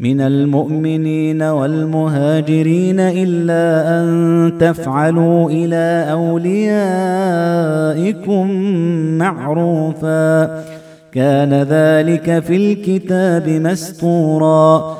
من المؤمنين والمهاجرين إلا أن تفعلوا إلى أوليائكم معروفا. كان ذلك في الكتاب مسطورا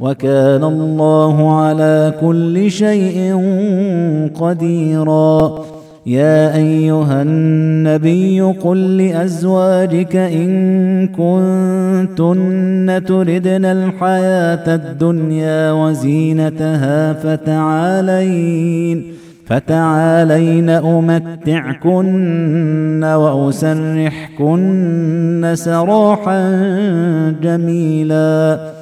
وكان الله على كل شيء قديرا. يا أيها النبي قل لأزواجك إن كنتن تردن الحياة الدنيا وزينتها فتعالين فتعالين أمتعكن وأسرحكن سراحا جميلا.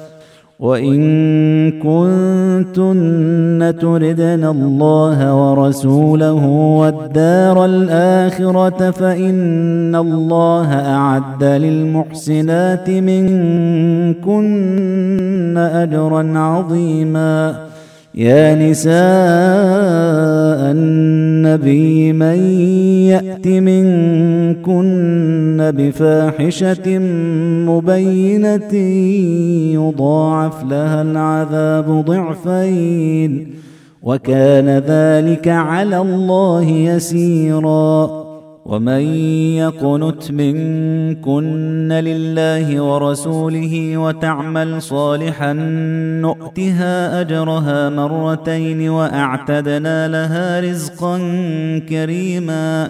وإن كنتن تردن الله ورسوله والدار الآخرة فإن الله أعد للمحسنات منكن أجرا عظيما. يا نساء النبي من يأت منكن بفاحشة مبينة يضاعف لها العذاب ضعفين وكان ذلك على الله يسيرا ومن يقنت منكن لله ورسوله وتعمل صالحا نؤتها أجرها مرتين وأعتدنا لها رزقا كريما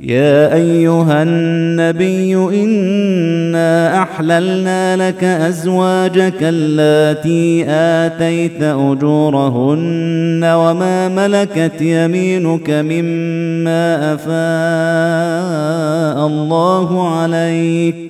يا أيها النبي إنا أحللنا لك أزواجك اللاتي آتيت أجورهن وما ملكت يمينك مما أفاء الله عليك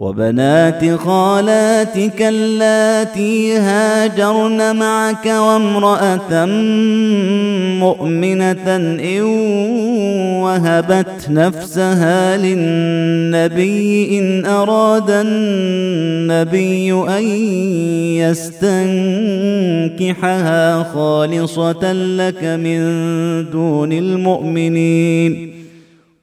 وبنات خالاتك اللاتي هاجرن معك وامرأة مؤمنة إن وهبت نفسها للنبي إن أراد النبي أن يستنكحها خالصة لك من دون المؤمنين.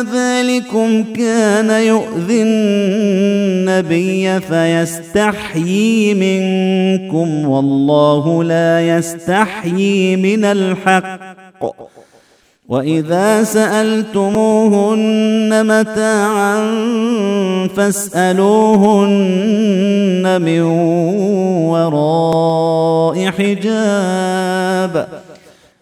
ذلكم كان يؤذي النبي فيستحيي منكم والله لا يستحيي من الحق. وإذا سألتموهن متاعا فاسألوهن من وراء حجاب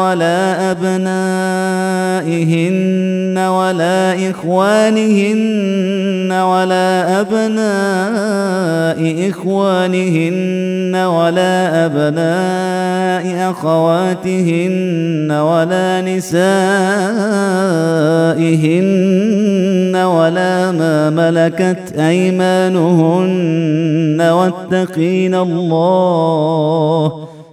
ولا أبنائهن ولا إخوانهن ولا أبناء إخوانهن ولا أبناء أخواتهن ولا نسائهن ولا ما ملكت أيمانهن واتقين الله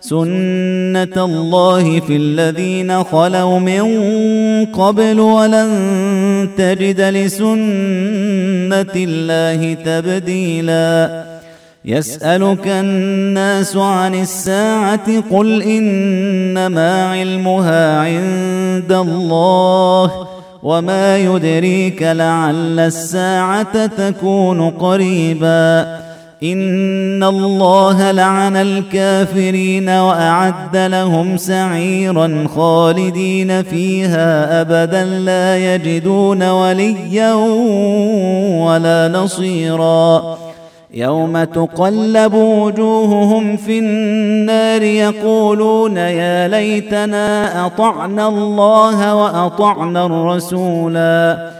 سنه الله في الذين خلوا من قبل ولن تجد لسنه الله تبديلا يسالك الناس عن الساعة قل انما علمها عند الله وما يدريك لعل الساعة تكون قريبا ان الله لعن الكافرين واعد لهم سعيرا خالدين فيها ابدا لا يجدون وليا ولا نصيرا يوم تقلب وجوههم في النار يقولون يا ليتنا اطعنا الله واطعنا الرسولا